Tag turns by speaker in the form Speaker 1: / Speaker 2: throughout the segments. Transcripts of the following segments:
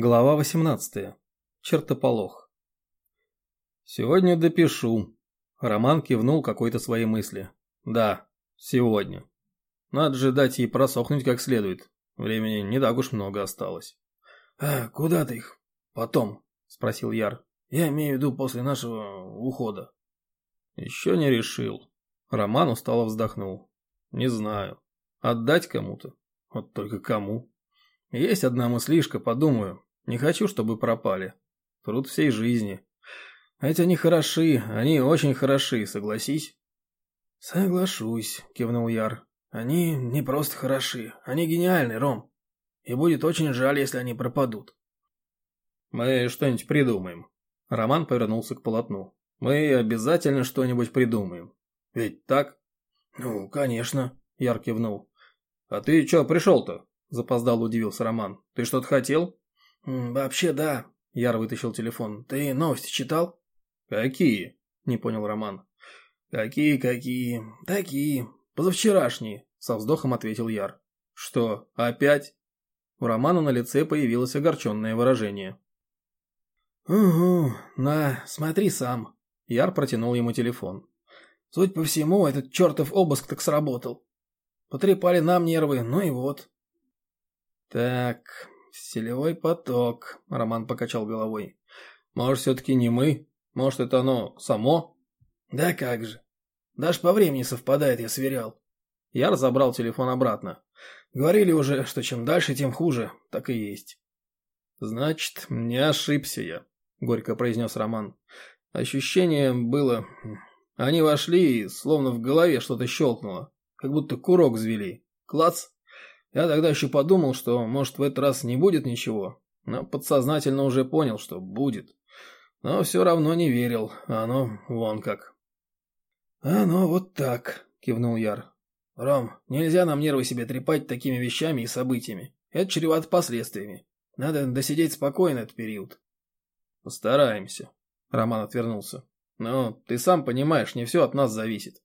Speaker 1: Глава 18. Чертополох. Сегодня допишу. Роман кивнул какой-то своей мысли. Да, сегодня. Надо же дать ей просохнуть как следует. Времени не так уж много осталось.
Speaker 2: А куда ты их? Потом, спросил Яр. Я имею в виду после нашего ухода.
Speaker 1: Еще не решил. Роман устало вздохнул. Не знаю. Отдать кому-то? Вот только кому? Есть одна мыслишка, подумаю, не хочу, чтобы пропали. Труд всей жизни. Эти они хороши, они очень хороши, согласись.
Speaker 2: Соглашусь, кивнул Яр. Они не просто хороши, они гениальны, Ром. И будет очень жаль, если они пропадут.
Speaker 1: Мы что-нибудь придумаем. Роман повернулся к полотну. Мы обязательно что-нибудь придумаем. Ведь так?
Speaker 2: Ну, конечно,
Speaker 1: Яр кивнул. А ты чё пришел-то? Запоздал удивился Роман. Ты что-то хотел?
Speaker 2: «Вообще да», — Яр вытащил телефон. «Ты новости читал?»
Speaker 1: «Какие?» — не понял Роман.
Speaker 2: «Какие-какие? Такие. Позавчерашние», — со вздохом ответил Яр.
Speaker 1: «Что, опять?» У Романа на лице появилось огорченное выражение.
Speaker 2: «Угу, на, смотри сам».
Speaker 1: Яр протянул ему телефон.
Speaker 2: «Суть по всему, этот чертов обыск так сработал. Потрепали нам нервы, ну и вот».
Speaker 1: «Так, «Селевой поток», — Роман покачал головой. «Может, все-таки не мы? Может, это оно само?»
Speaker 2: «Да как же. Даже по времени совпадает, я сверял».
Speaker 1: Я разобрал телефон обратно.
Speaker 2: «Говорили уже, что чем дальше, тем хуже. Так и есть».
Speaker 1: «Значит, не ошибся я», — горько произнес Роман. Ощущение было... Они вошли, и словно в голове что-то щелкнуло, как будто курок взвели. Клац, я тогда еще подумал, что, может, в этот раз не будет ничего, но подсознательно уже понял, что будет. Но все равно не верил, а оно вон как.
Speaker 2: «Оно вот так», — кивнул Яр. «Ром, нельзя нам нервы себе трепать такими вещами и событиями. Это чревато последствиями. Надо досидеть спокойно этот период».
Speaker 1: «Постараемся», — Роман отвернулся. «Но ты сам понимаешь, не все от нас зависит.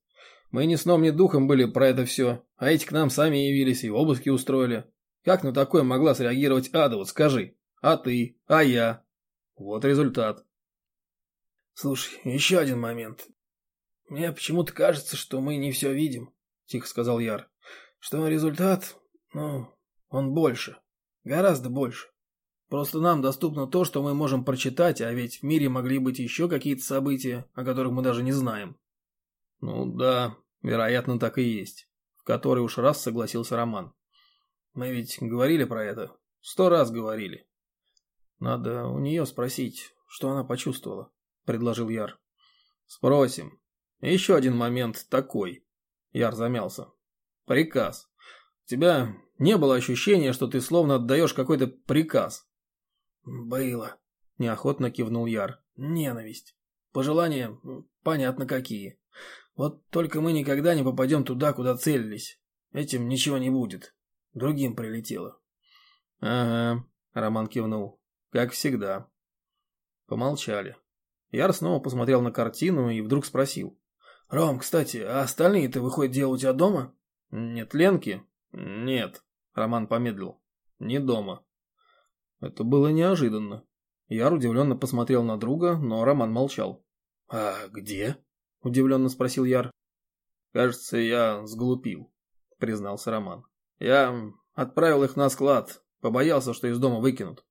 Speaker 1: Мы ни сном, ни духом были про это все, а эти к нам сами явились и обыски устроили. Как на такое могла среагировать Ада, вот скажи? А ты? А я? Вот результат.
Speaker 2: Слушай, еще один момент. Мне почему-то кажется, что мы не все видим, тихо сказал Яр. Что результат, ну, он больше. Гораздо больше. Просто нам доступно то, что мы можем прочитать, а ведь в мире могли быть еще какие-то события, о которых мы даже не знаем.
Speaker 1: Ну да, Вероятно, так и есть. В который уж раз согласился Роман. Мы ведь говорили про это. Сто раз говорили.
Speaker 2: Надо у нее спросить, что она почувствовала, предложил Яр.
Speaker 1: Спросим. Еще один момент такой. Яр замялся. Приказ. У тебя не было ощущения, что ты словно отдаешь какой-то приказ?
Speaker 2: Было.
Speaker 1: Неохотно кивнул Яр.
Speaker 2: Ненависть. Пожелания, понятно какие. Вот только мы никогда не попадем туда, куда целились. Этим ничего не будет. Другим прилетело.
Speaker 1: Ага, Роман кивнул. Как всегда. Помолчали. Яр снова посмотрел на картину и вдруг спросил.
Speaker 2: «Ром, кстати, а остальные-то, выходит, дело у тебя дома?»
Speaker 1: «Нет, Ленки?» «Нет», — Роман помедлил. «Не дома». Это было неожиданно. Яр удивленно посмотрел на друга, но Роман молчал.
Speaker 2: «А где?»
Speaker 1: Удивленно спросил Яр. Кажется, я сглупил, признался Роман. Я отправил их на склад, побоялся, что из дома выкинут.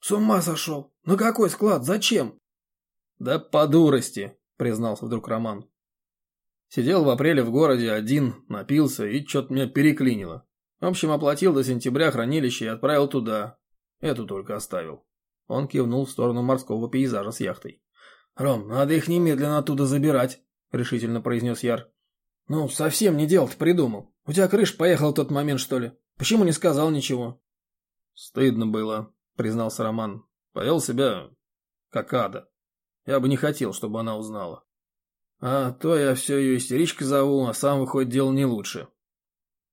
Speaker 2: С ума сошел? На какой склад? Зачем?
Speaker 1: Да по дурости, признался вдруг Роман. Сидел в апреле в городе один, напился и что-то меня переклинило. В общем, оплатил до сентября хранилище и отправил туда. Эту только оставил. Он кивнул в сторону морского пейзажа с яхтой.
Speaker 2: «Ром, надо их немедленно оттуда забирать», — решительно произнес Яр. «Ну, совсем не дело-то придумал. У тебя крыша поехала в тот момент, что ли? Почему не сказал ничего?»
Speaker 1: «Стыдно было», — признался Роман. «Повел себя как ада. Я бы не хотел, чтобы она узнала». «А то я все ее истеричкой зову, а сам, выходит, дело не лучше».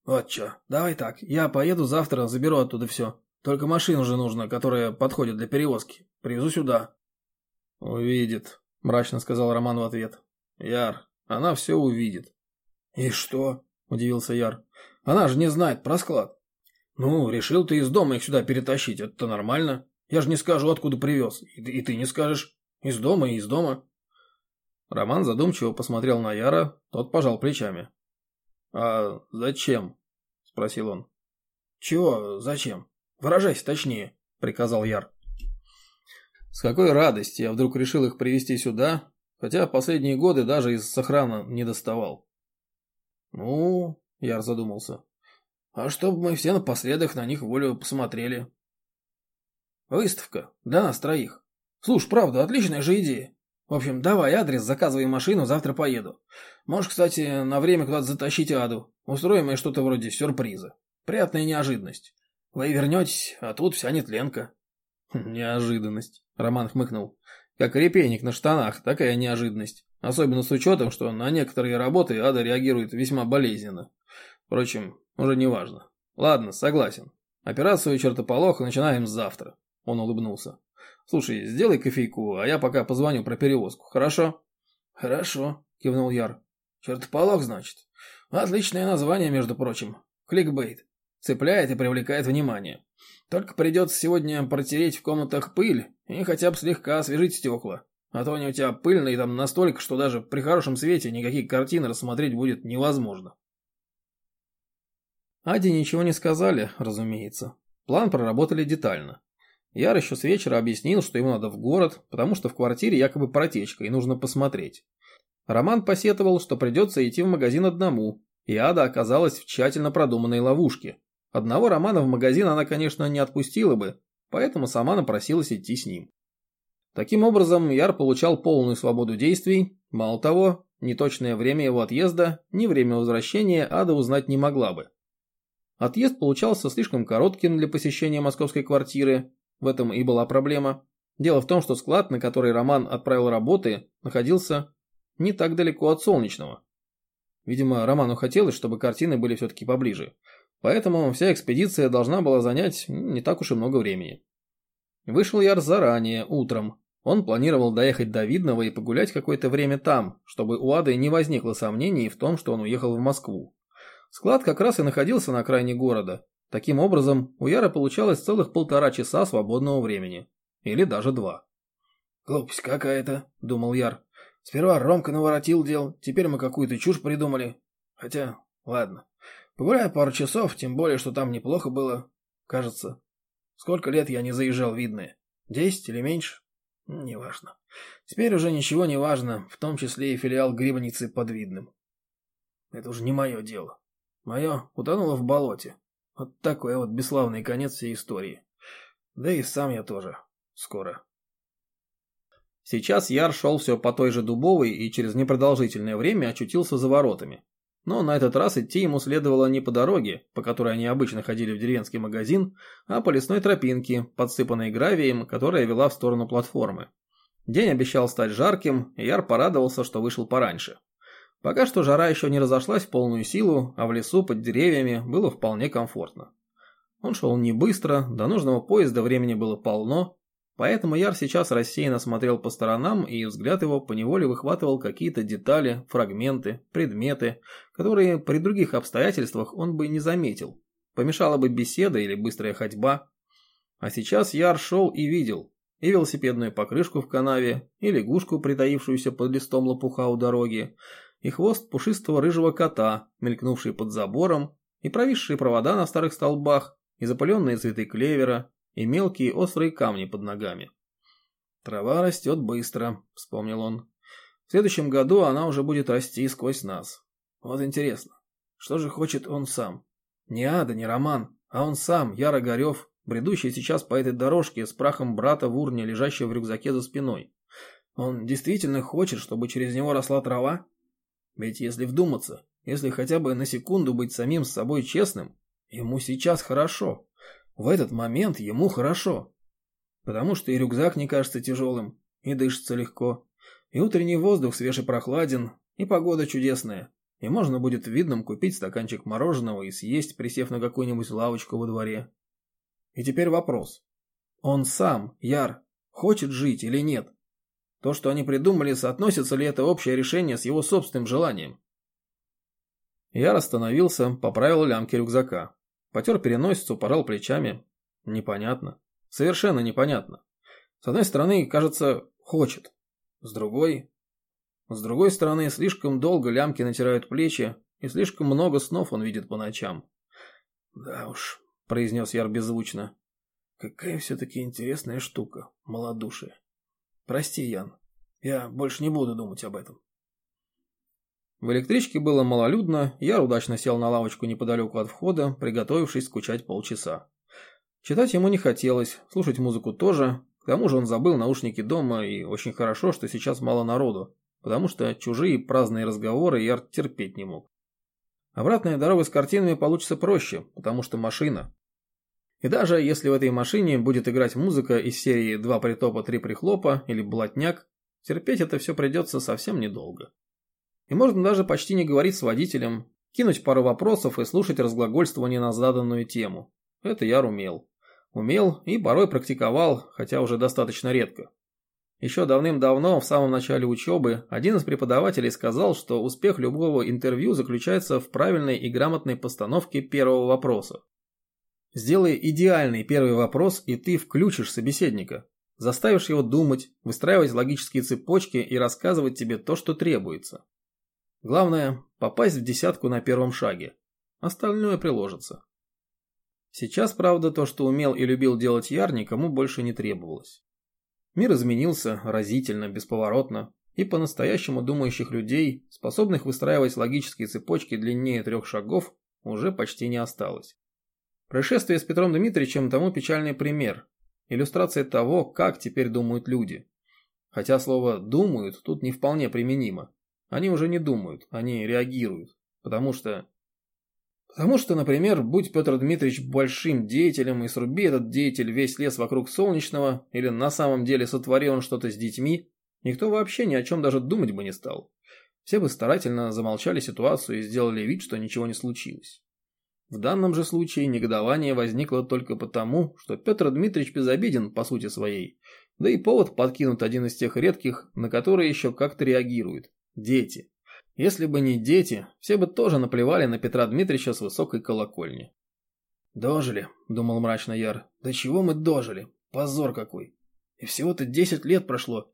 Speaker 2: «Вот что, давай так, я поеду завтра, заберу оттуда все. Только машину же нужно, которая подходит для перевозки. Привезу сюда».
Speaker 1: «Увидит», — мрачно сказал Роман в ответ. «Яр, она все увидит».
Speaker 2: «И что?»
Speaker 1: — удивился Яр. «Она же не знает про склад». «Ну, решил ты из дома их сюда перетащить, это нормально.
Speaker 2: Я же не скажу, откуда привез. И, и ты не скажешь. Из дома и из дома.
Speaker 1: Роман задумчиво посмотрел на Яра, тот пожал плечами. «А зачем?» – спросил он.
Speaker 2: «Чего зачем? Выражайся точнее», – приказал Яр.
Speaker 1: «С какой радости я вдруг решил их привести сюда, хотя последние годы даже из сохрана не доставал».
Speaker 2: «Ну...» – Яр задумался. «А чтобы мы все напоследок на них волю посмотрели». «Выставка. Для нас троих. Слушай, правда, отличная же идея. В общем, давай адрес, заказывай машину, завтра поеду. Можешь, кстати, на время куда-то затащить Аду. Устроим ей что-то вроде сюрприза. Приятная неожиданность. Вы вернетесь, а тут вся нетленка.
Speaker 1: Неожиданность. Роман хмыкнул. Как репейник на штанах, такая неожиданность. Особенно с учетом, что на некоторые работы Ада реагирует весьма болезненно. Впрочем, уже не важно. Ладно, согласен. Операцию чертополох начинаем завтра. Он улыбнулся. Слушай, сделай кофейку, а я пока позвоню про перевозку, хорошо?
Speaker 2: Хорошо, кивнул Яр. Чертополох, значит. Отличное название, между прочим. Кликбейт. Цепляет и привлекает внимание. Только придется сегодня протереть в комнатах пыль и хотя бы слегка освежить стекла. А то они у тебя пыльные там настолько, что даже при хорошем свете никакие картины рассмотреть будет невозможно.
Speaker 1: Аде ничего не сказали, разумеется. План проработали детально. Яр еще с вечера объяснил, что ему надо в город, потому что в квартире якобы протечка и нужно посмотреть. Роман посетовал, что придется идти в магазин одному, и Ада оказалась в тщательно продуманной ловушке. Одного Романа в магазин она, конечно, не отпустила бы, поэтому сама напросилась идти с ним. Таким образом, Яр получал полную свободу действий, мало того, ни точное время его отъезда, ни время возвращения Ада узнать не могла бы. Отъезд получался слишком коротким для посещения московской квартиры, в этом и была проблема. Дело в том, что склад, на который Роман отправил работы, находился не так далеко от Солнечного. Видимо, Роману хотелось, чтобы картины были все-таки поближе. Поэтому вся экспедиция должна была занять не так уж и много времени. Вышел Яр заранее, утром. Он планировал доехать до Видного и погулять какое-то время там, чтобы у Ады не возникло сомнений в том, что он уехал в Москву. Склад как раз и находился на окраине города, Таким образом, у Яра получалось целых полтора часа свободного времени. Или даже два.
Speaker 2: «Глупость какая-то», — думал Яр. «Сперва Ромка наворотил дел, теперь мы какую-то чушь придумали. Хотя, ладно. Погуляю пару часов, тем более, что там неплохо было. Кажется. Сколько лет я не заезжал, видно? Десять или меньше? Неважно. Теперь уже ничего не важно, в том числе и филиал грибницы под Видным. Это уже не мое дело. Мое утонуло в болоте. Вот такой вот бесславный конец всей истории. Да и сам я тоже. Скоро.
Speaker 1: Сейчас Яр шел все по той же Дубовой и через непродолжительное время очутился за воротами. Но на этот раз идти ему следовало не по дороге, по которой они обычно ходили в деревенский магазин, а по лесной тропинке, подсыпанной гравием, которая вела в сторону платформы. День обещал стать жарким, и Яр порадовался, что вышел пораньше. Пока что жара еще не разошлась в полную силу, а в лесу под деревьями было вполне комфортно. Он шел не быстро, до нужного поезда времени было полно, поэтому Яр сейчас рассеянно смотрел по сторонам, и взгляд его поневоле выхватывал какие-то детали, фрагменты, предметы, которые при других обстоятельствах он бы не заметил. Помешала бы беседа или быстрая ходьба. А сейчас Яр шел и видел, и велосипедную покрышку в канаве, и лягушку, притаившуюся под листом лопуха у дороги, и хвост пушистого рыжего кота, мелькнувший под забором, и провисшие провода на старых столбах, и запыленные цветы клевера, и мелкие острые камни под ногами. «Трава растет быстро», — вспомнил он. «В следующем году она уже будет расти сквозь нас. Вот интересно, что же хочет он сам? Не Ада, не Роман, а он сам, Яр Огарев, бредущий сейчас по этой дорожке с прахом брата в урне, лежащего в рюкзаке за спиной. Он действительно хочет, чтобы через него росла трава? Ведь если вдуматься, если хотя бы на секунду быть самим с собой честным, ему сейчас хорошо. В этот момент ему хорошо. Потому что и рюкзак не кажется тяжелым, и дышится легко, и утренний воздух свеж и прохладен, и погода чудесная, и можно будет в видном купить стаканчик мороженого и съесть, присев на какую-нибудь лавочку во дворе. И теперь вопрос. Он сам, Яр, хочет жить или нет? То, что они придумали, соотносится ли это общее решение с его собственным желанием? Я остановился, поправил лямки рюкзака. Потер переносицу, пожал плечами. Непонятно. Совершенно непонятно. С одной стороны, кажется, хочет. С другой... С другой стороны, слишком долго лямки натирают плечи, и слишком много снов он видит по ночам.
Speaker 2: «Да уж», — произнес Яр беззвучно, — «какая все-таки интересная штука, малодушие. Прости, Ян, я больше не буду думать об этом».
Speaker 1: В электричке было малолюдно, Яр удачно сел на лавочку неподалеку от входа, приготовившись скучать полчаса. Читать ему не хотелось, слушать музыку тоже, к тому же он забыл наушники дома, и очень хорошо, что сейчас мало народу, потому что чужие праздные разговоры Яр терпеть не мог. Обратная дорога с картинами получится проще, потому что машина. И даже если в этой машине будет играть музыка из серии «Два притопа, три прихлопа» или «Блатняк», терпеть это все придется совсем недолго. И можно даже почти не говорить с водителем, кинуть пару вопросов и слушать разглагольствование на заданную тему. Это я умел. Умел и порой практиковал, хотя уже достаточно редко. Еще давным-давно, в самом начале учебы, один из преподавателей сказал, что успех любого интервью заключается в правильной и грамотной постановке первого вопроса. Сделай идеальный первый вопрос, и ты включишь собеседника. Заставишь его думать, выстраивать логические цепочки и рассказывать тебе то, что требуется. Главное – попасть в десятку на первом шаге. Остальное приложится. Сейчас, правда, то, что умел и любил делать Яр, никому больше не требовалось. Мир изменился разительно, бесповоротно, и по-настоящему думающих людей, способных выстраивать логические цепочки длиннее трех шагов, уже почти не осталось. Происшествие с Петром Дмитриевичем тому печальный пример, иллюстрация того, как теперь думают люди. Хотя слово «думают» тут не вполне применимо. Они уже не думают, они реагируют. Потому что... Потому что, например, будь Петр Дмитриевич большим деятелем и сруби этот деятель весь лес вокруг Солнечного, или на самом деле сотвори он что-то с детьми, никто вообще ни о чем даже думать бы не стал. Все бы старательно замолчали ситуацию и сделали вид, что ничего не случилось. В данном же случае негодование возникло только потому, что Петр Дмитриевич безобиден по сути своей, да и повод подкинут один из тех редких, на которые еще как-то реагируют. Дети. Если бы не дети, все бы тоже наплевали на Петра Дмитриевича с высокой колокольни.
Speaker 2: «Дожили», — думал мрачно Яр. «До чего мы дожили? Позор какой! И всего-то десять лет прошло.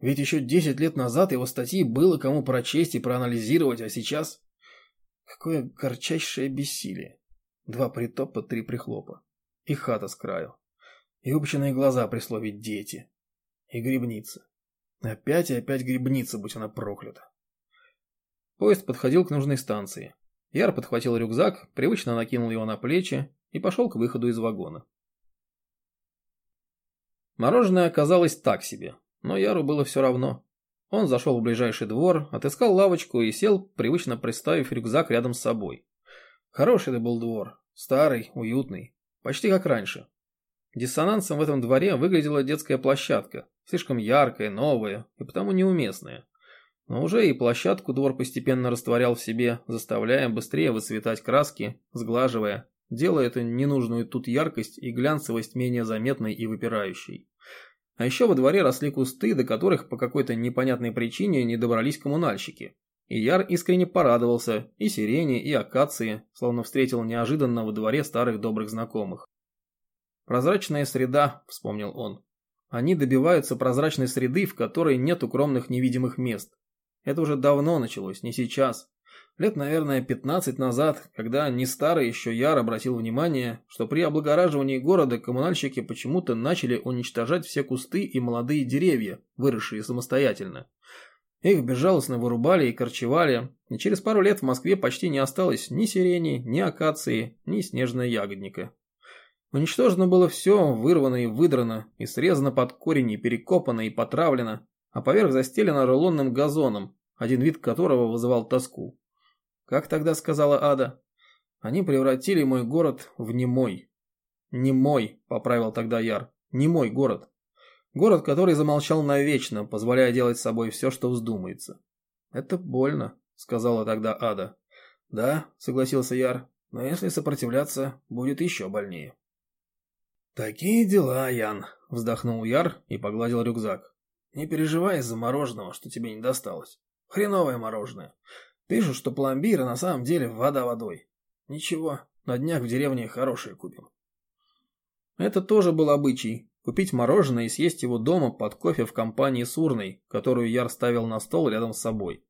Speaker 2: Ведь еще десять лет назад его статьи было кому прочесть и проанализировать, а сейчас... Какое горчайшее бессилие. Два притопа, три прихлопа. И хата с краю. И выпученные глаза при слове «дети». И грибница. Опять и опять грибница, будь она проклята.
Speaker 1: Поезд подходил к нужной станции. Яр подхватил рюкзак, привычно накинул его на плечи и пошел к выходу из вагона. Мороженое оказалось так себе, но Яру было все равно. Он зашел в ближайший двор, отыскал лавочку и сел, привычно приставив рюкзак рядом с собой. Хороший это был двор, старый, уютный, почти как раньше. Диссонансом в этом дворе выглядела детская площадка, слишком яркая, новая и потому неуместная. Но уже и площадку двор постепенно растворял в себе, заставляя быстрее выцветать краски, сглаживая, делая эту ненужную тут яркость и глянцевость менее заметной и выпирающей. А еще во дворе росли кусты, до которых по какой-то непонятной причине не добрались коммунальщики. И Яр искренне порадовался и сирени, и акации, словно встретил неожиданно во дворе старых добрых знакомых. «Прозрачная среда», — вспомнил он. «Они добиваются прозрачной среды, в которой нет укромных невидимых мест. Это уже давно началось, не сейчас. Лет, наверное, 15 назад, когда не старый еще Яр обратил внимание, что при облагораживании города коммунальщики почему-то начали уничтожать все кусты и молодые деревья, выросшие самостоятельно. Их безжалостно вырубали и корчевали, и через пару лет в Москве почти не осталось ни сирени, ни акации, ни снежного ягодника. Уничтожено было все, вырвано и выдрано, и срезано под корень, и перекопано, и потравлено, а поверх застелено рулонным газоном, один вид которого вызывал тоску. Как тогда сказала Ада? Они превратили мой город в немой. Немой, поправил тогда Яр. Немой город. Город, который замолчал навечно, позволяя делать с собой все, что вздумается. Это больно, сказала тогда Ада. Да, согласился Яр, но если сопротивляться, будет еще больнее.
Speaker 2: «Такие дела, Ян», — вздохнул Яр и погладил рюкзак. «Не переживай из-за мороженого, что тебе не досталось. Хреновое мороженое. Пишут, что пломбир, а на самом деле вода водой. Ничего, на днях в деревне хорошее купим».
Speaker 1: Это тоже был обычай – купить мороженое и съесть его дома под кофе в компании с урной, которую Яр ставил на стол рядом с собой.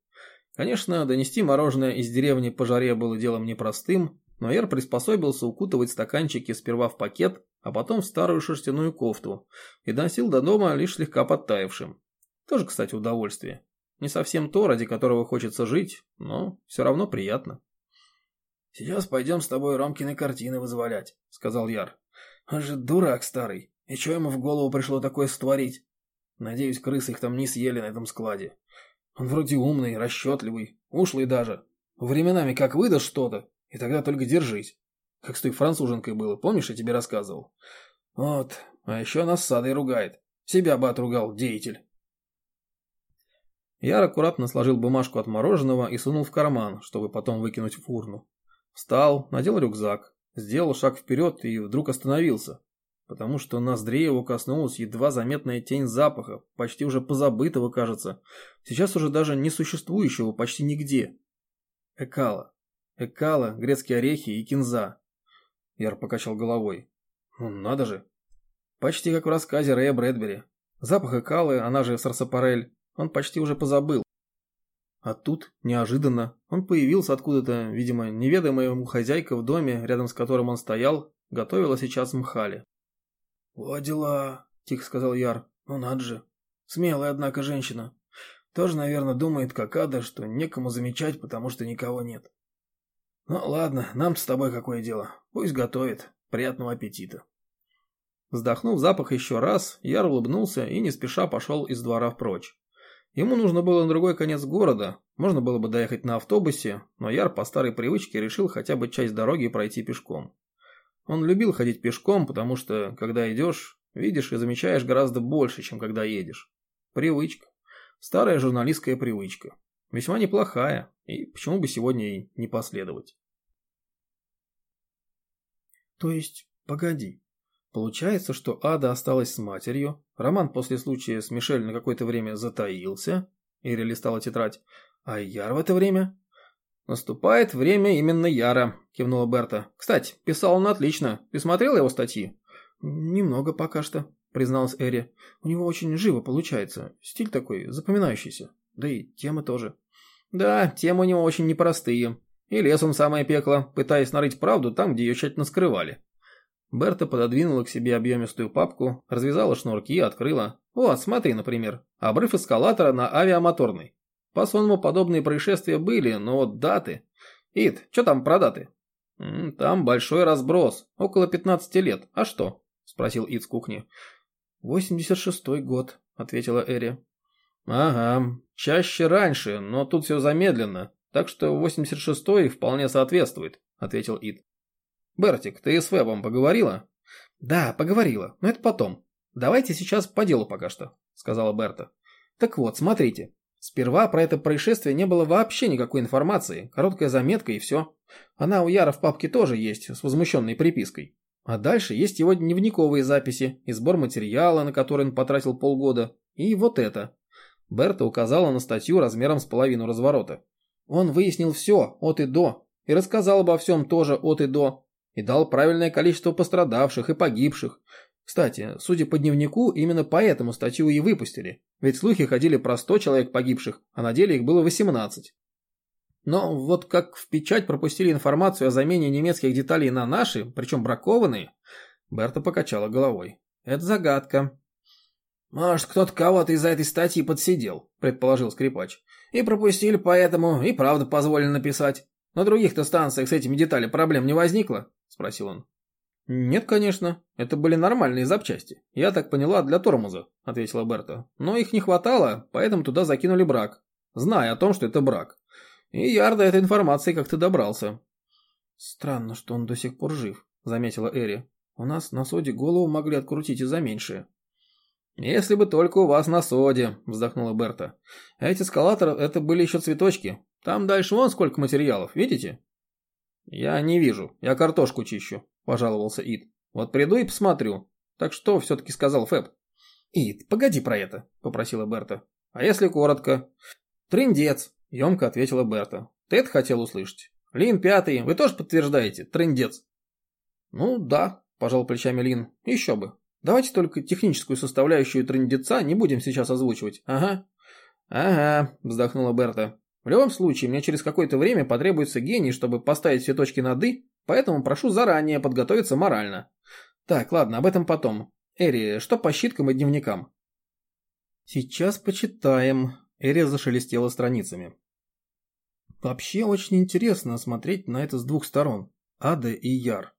Speaker 1: Конечно, донести мороженое из деревни по жаре было делом непростым, но Яр приспособился укутывать стаканчики сперва в пакет, а потом в старую шерстяную кофту и доносил до дома лишь слегка подтаявшим. Тоже, кстати, удовольствие. Не совсем то, ради которого хочется жить, но все равно приятно.
Speaker 2: «Сейчас пойдем с тобой Ромкины картины вызволять», — сказал Яр. «Он же дурак старый. И что ему в голову пришло такое створить? Надеюсь, крысы их там не съели на этом складе. Он вроде умный, расчетливый, ушлый даже. Временами как выдаст что-то, и тогда только держись. Как с той француженкой было, помнишь, я тебе рассказывал? Вот, а еще нас с Садой ругает. Себя бы отругал, деятель.
Speaker 1: Яр аккуратно сложил бумажку от мороженого и сунул в карман, чтобы потом выкинуть в урну. Встал, надел рюкзак, сделал шаг вперед и вдруг остановился, потому что ноздрей его коснулась едва заметная тень запаха, почти уже позабытого, кажется, сейчас уже даже не существующего почти нигде. Экала. Экала, грецкие орехи и кинза. Яр покачал головой. Ну, надо же. Почти как в рассказе Рэя Брэдбери. Запах экалы, она же сарсапарель, он почти уже позабыл. А тут, неожиданно, он появился откуда-то, видимо, неведомая ему хозяйка в доме, рядом с которым он стоял, готовила сейчас мхали.
Speaker 2: «Во дела», — тихо сказал Яр. «Ну надо же. Смелая, однако, женщина. Тоже, наверное, думает, как ада, что некому замечать, потому что никого нет. Ну ладно, нам с тобой какое дело. Пусть готовит. Приятного аппетита».
Speaker 1: Вздохнув запах еще раз, Яр улыбнулся и не спеша пошел из двора прочь. Ему нужно было на другой конец города, можно было бы доехать на автобусе, но Яр по старой привычке решил хотя бы часть дороги пройти пешком. Он любил ходить пешком, потому что, когда идешь, видишь и замечаешь гораздо больше, чем когда едешь. Привычка. Старая журналистская привычка. Весьма неплохая, и почему бы сегодня и не последовать. То есть, погоди. Получается, что Ада осталась с матерью, Роман после случая с Мишель на какое-то время затаился, Ири листала тетрадь, а Яр в это время «Наступает время именно Яра», – кивнула Берта. «Кстати, писал он отлично. Ты смотрел его статьи?» «Немного пока что», – призналась Эри. «У него очень живо получается. Стиль такой, запоминающийся. Да и темы тоже». «Да, темы у него очень непростые. И лес он самое пекло, пытаясь нарыть правду там, где ее тщательно скрывали». Берта пододвинула к себе объемистую папку, развязала шнурки и открыла. «Вот, смотри, например, обрыв эскалатора на авиамоторной. По-сонму подобные происшествия были, но вот даты... Ид, что там про даты? Там большой разброс, около 15 лет. А что? Спросил Ид с кухни. 86-й год, ответила Эри. Ага, чаще раньше, но тут все замедленно. Так что 86-й вполне соответствует, ответил Ид. Бертик, ты с Вебом поговорила? Да, поговорила, но это потом. Давайте сейчас по делу пока что, сказала Берта. Так вот, смотрите, Сперва про это происшествие не было вообще никакой информации, короткая заметка и все. Она у Яра в папке тоже есть, с возмущенной припиской. А дальше есть его дневниковые записи и сбор материала, на который он потратил полгода. И вот это. Берта указала на статью размером с половину разворота. Он выяснил все, от и до, и рассказал обо всем тоже от и до, и дал правильное количество пострадавших и погибших, кстати, судя по дневнику, именно поэтому статью и выпустили, ведь слухи ходили про 100 человек погибших, а на деле их было 18. Но вот как в печать пропустили информацию о замене немецких деталей на наши, причем бракованные, Берта покачала головой. Это загадка. «Может, кто-то кого-то из-за этой статьи подсидел», – предположил скрипач. «И пропустили поэтому, и правда позволили написать. На других-то станциях с этими деталями проблем не возникло?» – спросил он. «Нет, конечно. Это были нормальные запчасти. Я так поняла, для тормоза», — ответила Берта. «Но их не хватало, поэтому туда закинули брак. Зная о том, что это брак. И Яр до этой информации как-то добрался». «Странно, что он до сих пор жив», — заметила Эри. «У нас на соде голову могли открутить и за меньшее». «Если бы только у вас на соде», — вздохнула Берта. «А эти эскалаторы — это были еще цветочки. Там дальше вон сколько материалов, видите?» «Я не вижу. Я картошку чищу», – пожаловался Ид. «Вот приду и посмотрю. Так что все-таки сказал Фэб?» «Ид, погоди про это», – попросила Берта. «А если коротко?» «Трындец», – емко ответила Берта. «Ты это хотел услышать?» «Лин пятый, вы тоже подтверждаете? Трындец?» «Ну да», пожал плечами Лин. Еще бы. Давайте только техническую составляющую трындеца не будем сейчас озвучивать. Ага. Ага, вздохнула Берта. В любом случае, мне через какое-то время потребуется гений, чтобы поставить все точки над «и», поэтому прошу заранее подготовиться морально. Так, ладно, об этом потом. Эри, что по щиткам и дневникам? Сейчас почитаем. Эри зашелестела страницами. Вообще очень интересно смотреть на это с двух сторон. Ада и Яр.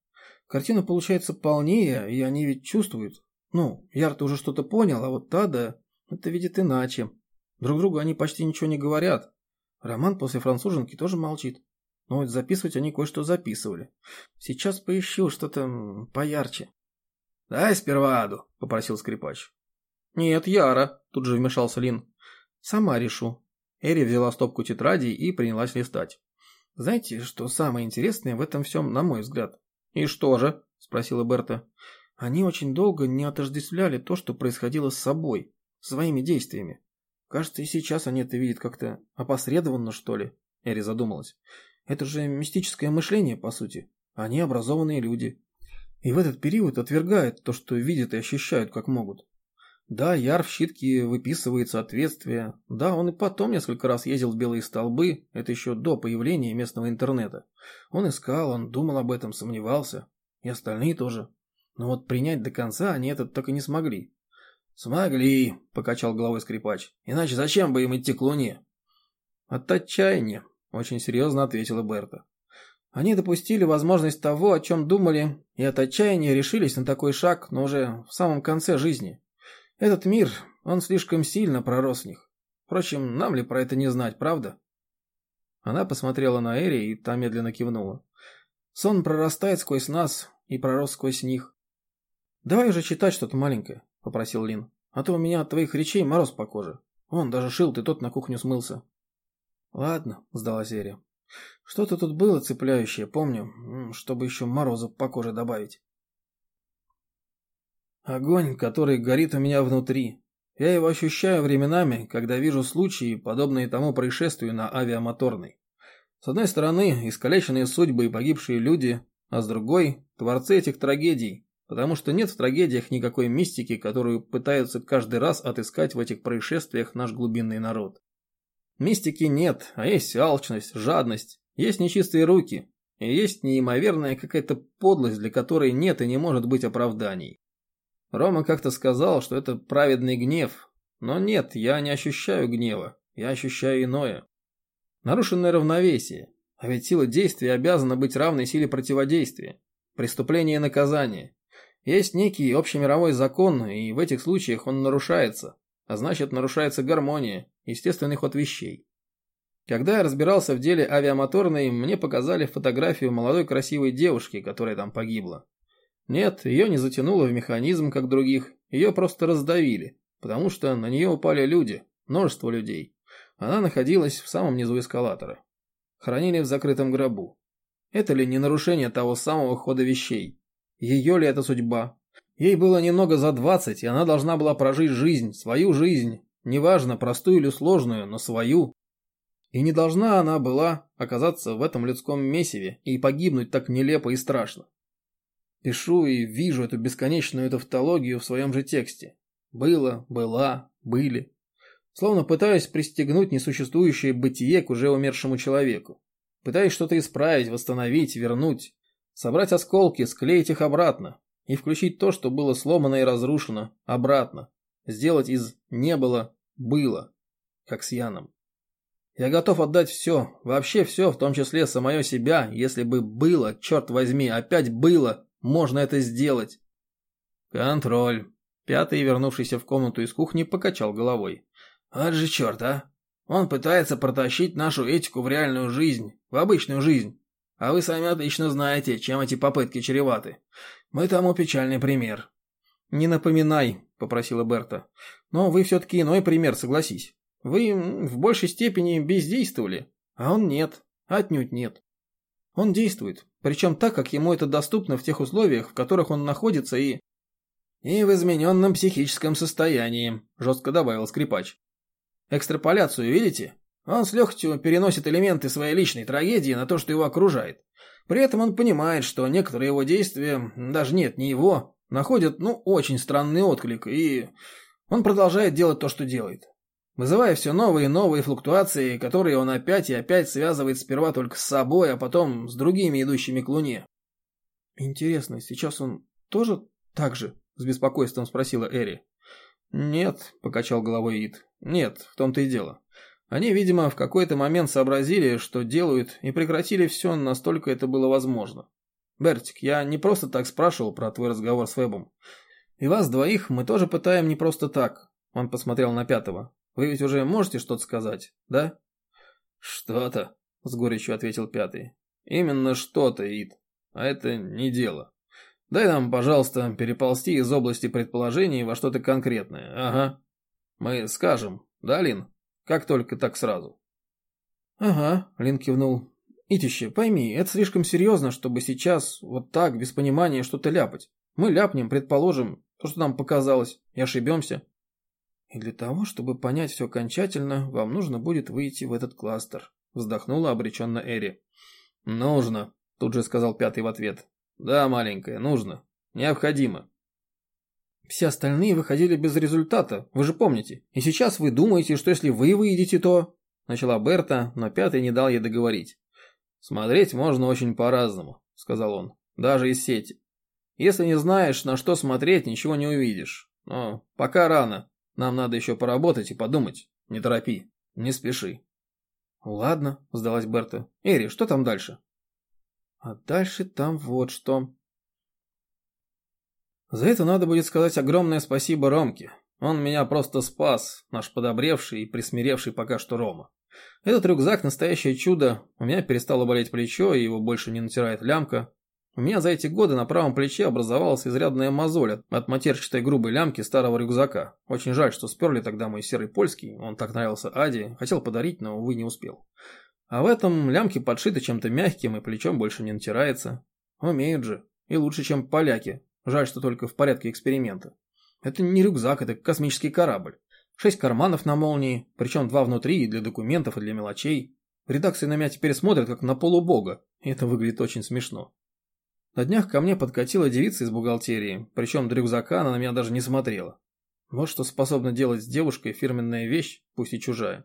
Speaker 1: Картина получается полнее, и они ведь чувствуют. Ну, Яр-то уже что-то понял, а вот Ада это видит иначе. Друг другу они почти ничего не говорят. Роман после француженки тоже молчит. Но вот записывать они кое-что записывали. Сейчас поищу что-то поярче.
Speaker 2: «Дай сперва Аду», — попросил скрипач.
Speaker 1: «Нет, Яра», — тут же вмешался Лин. «Сама решу». Эри взяла стопку тетрадей и принялась листать. «Знаете, что самое интересное в этом всем, на мой взгляд?» «И что же?» – спросила Берта. «Они очень долго не отождествляли то, что происходило с собой, своими действиями. Кажется, и сейчас они это видят как-то опосредованно, что ли?» Эри задумалась. «Это же мистическое мышление, по сути. Они образованные люди. И в этот период отвергают то, что видят и ощущают, как могут. Да, Яр в щитке выписывает соответствие. Да, он и потом несколько раз ездил в Белые столбы, это еще до появления местного интернета. Он искал, он думал об этом, сомневался. И остальные тоже. Но вот принять до конца они это так и не смогли.
Speaker 2: «Смогли», — покачал головой скрипач. «Иначе зачем бы им идти к Луне?»
Speaker 1: «От отчаяния», — очень серьезно ответила Берта. Они допустили возможность того, о чем думали, и от отчаяния решились на такой шаг, но уже в самом конце жизни. Этот мир, он слишком сильно пророс в них. Впрочем, нам ли про это не знать, правда? Она посмотрела на Эри, и та медленно кивнула. Сон прорастает сквозь нас и пророс сквозь них. «Давай уже читать что-то маленькое», — попросил Лин. «А то у меня от твоих речей мороз по коже. Он даже шил, ты тот на кухню смылся». «Ладно», — сдалась Эри. «Что-то тут было цепляющее, помню, чтобы еще морозов по коже добавить». Огонь, который горит у меня внутри. Я его ощущаю временами, когда вижу случаи, подобные тому происшествию на авиамоторной. С одной стороны, искалеченные судьбы и погибшие люди, а с другой – творцы этих трагедий, потому что нет в трагедиях никакой мистики, которую пытаются каждый раз отыскать в этих происшествиях наш глубинный народ. Мистики нет, а есть алчность, жадность, есть нечистые руки, и есть неимоверная какая-то подлость, для которой нет и не может быть оправданий. Рома как-то сказал, что это праведный гнев. Но нет, я не ощущаю гнева. Я ощущаю иное. Нарушенное равновесие. А ведь сила действия обязана быть равной силе противодействия. Преступление и наказание. Есть некий общемировой закон, и в этих случаях он нарушается. А значит, нарушается гармония, естественный ход вещей. Когда я разбирался в деле авиамоторной, мне показали фотографию молодой красивой девушки, которая там погибла. Нет, ее не затянуло в механизм, как других, ее просто раздавили, потому что на нее упали люди, множество людей. Она находилась в самом низу эскалатора. Хранили в закрытом гробу. Это ли не нарушение того самого хода вещей? Ее ли это судьба? Ей было немного за двадцать, и она должна была прожить жизнь, свою жизнь, неважно, простую или сложную, но свою. И не должна она была оказаться в этом людском месиве и погибнуть так нелепо и страшно. Пишу и вижу эту бесконечную тавтологию в своем же тексте. Было, была, были. Словно пытаюсь пристегнуть несуществующее бытие к уже умершему человеку. Пытаюсь что-то исправить, восстановить, вернуть. Собрать осколки, склеить их обратно. И включить то, что было сломано и разрушено, обратно. Сделать из «не было» «было», как с Яном. Я готов отдать все, вообще все, в том числе самое себя, если бы было, черт возьми, опять было, можно это сделать. Контроль. Пятый, вернувшийся в комнату из кухни, покачал головой. Вот же черт, а. Он пытается протащить нашу этику в реальную жизнь, в обычную жизнь. А вы сами отлично знаете, чем эти попытки чреваты. Мы тому печальный пример. Не напоминай, попросила Берта. Но вы все-таки иной пример, согласись. Вы в большей степени бездействовали, а он нет, отнюдь нет. Он действует, причем так, как ему это доступно в тех условиях, в которых он находится и... «И в измененном психическом состоянии», – жестко добавил скрипач. «Экстраполяцию видите?
Speaker 2: Он с легкостью переносит элементы своей личной трагедии на то, что его окружает. При этом он понимает, что некоторые его действия, даже нет, не его, находят, ну, очень странный отклик, и он продолжает делать то, что делает. Вызывая все новые и новые флуктуации, которые он опять и опять связывает сперва только с собой, а потом с другими идущими к Луне.
Speaker 1: «Интересно, сейчас он тоже так же?» – с беспокойством спросила Эри. «Нет», – покачал головой Ид. «Нет, в том-то и дело. Они, видимо, в какой-то момент сообразили, что делают, и прекратили все, настолько это было возможно. Бертик, я не просто так спрашивал про твой разговор с Вебом. И вас двоих мы тоже пытаем не просто так. Он посмотрел на пятого. Вы ведь уже можете что-то сказать, да?
Speaker 2: Что-то, с горечью ответил пятый.
Speaker 1: Именно что-то, Ид. А это не дело. Дай нам, пожалуйста, переползти из области предположений во что-то конкретное. Ага. Мы скажем, да, Лин? Как только так сразу.
Speaker 2: Ага, Лин кивнул. Итище, пойми, это слишком серьезно, чтобы сейчас вот так, без понимания, что-то ляпать. Мы ляпнем, предположим, то, что нам показалось, и ошибемся. И для того, чтобы понять все окончательно, вам нужно будет выйти в этот кластер. Вздохнула обреченно Эри.
Speaker 1: Нужно, тут же сказал пятый в ответ. Да, маленькая, нужно. Необходимо.
Speaker 2: Все остальные выходили без результата, вы же помните. И сейчас вы думаете, что если вы выйдете, то... Начала Берта, но пятый не дал ей договорить.
Speaker 1: Смотреть можно очень по-разному, сказал он. Даже из сети. Если не знаешь, на что смотреть, ничего не увидишь. Но пока рано. Нам надо еще поработать и подумать. Не торопи, не спеши.
Speaker 2: Ладно, сдалась Берта. Эри, что там дальше?
Speaker 1: А дальше там вот что. За это надо будет сказать огромное спасибо Ромке. Он меня просто спас, наш подобревший и присмиревший пока что Рома. Этот рюкзак – настоящее чудо. У меня перестало болеть плечо, и его больше не натирает лямка. У меня за эти годы на правом плече образовалась изрядная мозоль от матерчатой грубой лямки старого рюкзака. Очень жаль, что сперли тогда мой серый польский, он так нравился Аде, хотел подарить, но, увы, не успел. А в этом лямки подшиты чем-то мягким и плечом больше не натирается. Умеют же. И лучше, чем поляки. Жаль, что только в порядке эксперимента. Это не рюкзак, это космический корабль. Шесть карманов на молнии, причем два внутри и для документов, и для мелочей. Редакции на меня теперь смотрят как на полубога, и это выглядит очень смешно. На днях ко мне подкатила девица из бухгалтерии, причем до рюкзака она на меня даже не смотрела. Вот что способна делать с девушкой фирменная вещь, пусть и чужая.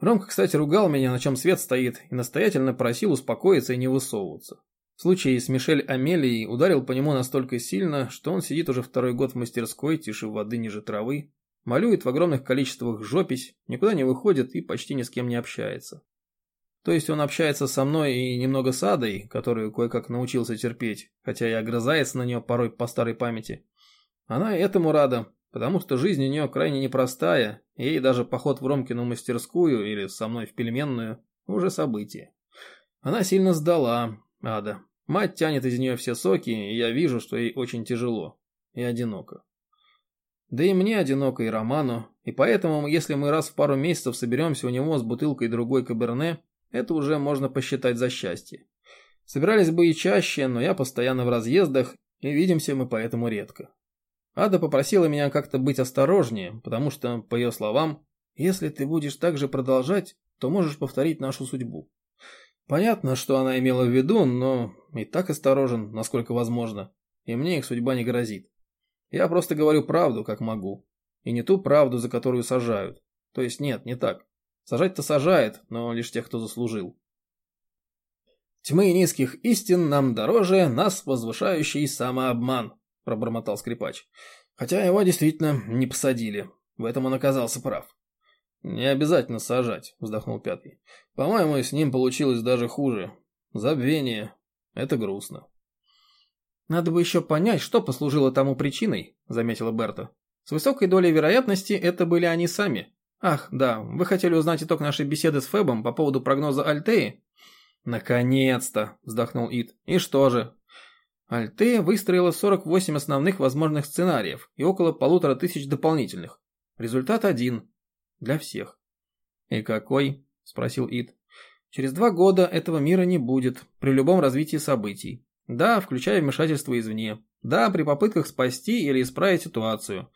Speaker 1: Ромка, кстати, ругал меня, на чем свет стоит, и настоятельно просил успокоиться и не высовываться. В случае с Мишель Амелией ударил по нему настолько сильно, что он сидит уже второй год в мастерской, тише воды ниже травы, малюет в огромных количествах жопись, никуда не выходит и почти ни с кем не общается. То есть он общается со мной и немного с Адой, которую кое-как научился терпеть, хотя и огрызается на нее порой по старой памяти. Она этому рада, потому что жизнь у нее крайне непростая, и ей даже поход в Ромкину мастерскую или со мной в пельменную уже событие. Она сильно сдала, Ада. Мать тянет из нее все соки, и я вижу, что ей очень тяжело и одиноко. Да и мне одиноко, и Роману, и поэтому, если мы раз в пару месяцев соберемся у него с бутылкой другой каберне, это уже можно посчитать за счастье. Собирались бы и чаще, но я постоянно в разъездах, и видимся мы поэтому редко. Ада попросила меня как-то быть осторожнее, потому что, по ее словам, если ты будешь так же продолжать, то можешь повторить нашу судьбу. Понятно, что она имела в виду, но и так осторожен, насколько возможно, и мне их судьба не грозит. Я просто говорю правду, как могу, и не ту правду, за которую сажают. То есть нет, не так. Сажать-то сажает, но лишь тех, кто заслужил. «Тьмы низких истин нам дороже, нас возвышающий самообман», – пробормотал скрипач. Хотя его действительно не посадили. В этом он оказался прав. «Не обязательно сажать», – вздохнул пятый. «По-моему, с ним получилось даже хуже. Забвение. Это грустно».
Speaker 2: «Надо бы еще понять, что послужило тому причиной», – заметила Берта. «С высокой долей вероятности это были они сами. Ах, да, вы хотели узнать итог нашей беседы с Фэбом по поводу прогноза Альтеи?
Speaker 1: Наконец-то, вздохнул Ит. И что же?
Speaker 2: Альтея выстроила 48 основных возможных сценариев и около полутора тысяч дополнительных. Результат один. Для всех.
Speaker 1: И какой? Спросил Ит.
Speaker 2: Через два года этого мира не будет, при любом развитии событий. Да, включая вмешательство извне. Да, при попытках спасти или исправить ситуацию.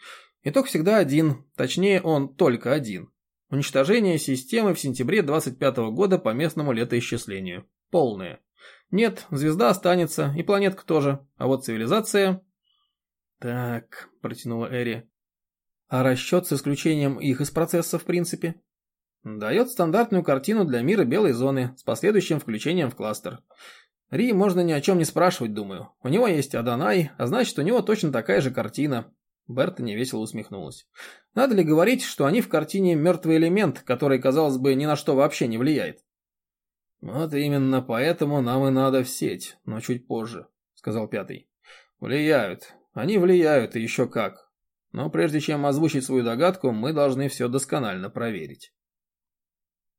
Speaker 2: Итог всегда один, точнее он только один.
Speaker 1: Уничтожение системы в сентябре 25 года по местному летоисчислению. Полное. Нет, звезда останется, и планетка тоже. А вот цивилизация... Так, протянула Эри. А расчет с исключением их из процесса в принципе? Дает стандартную картину для мира белой зоны с последующим включением в кластер. Ри можно ни о чем не спрашивать, думаю. У него есть Адонай, а значит, у него точно такая же картина. Берта невесело усмехнулась. Надо ли говорить, что они в картине мертвый элемент, который, казалось бы, ни на что вообще не влияет? Вот именно поэтому нам и надо в сеть, но чуть позже, сказал пятый. Влияют. Они влияют, и еще как. Но прежде чем озвучить свою догадку, мы должны все досконально проверить.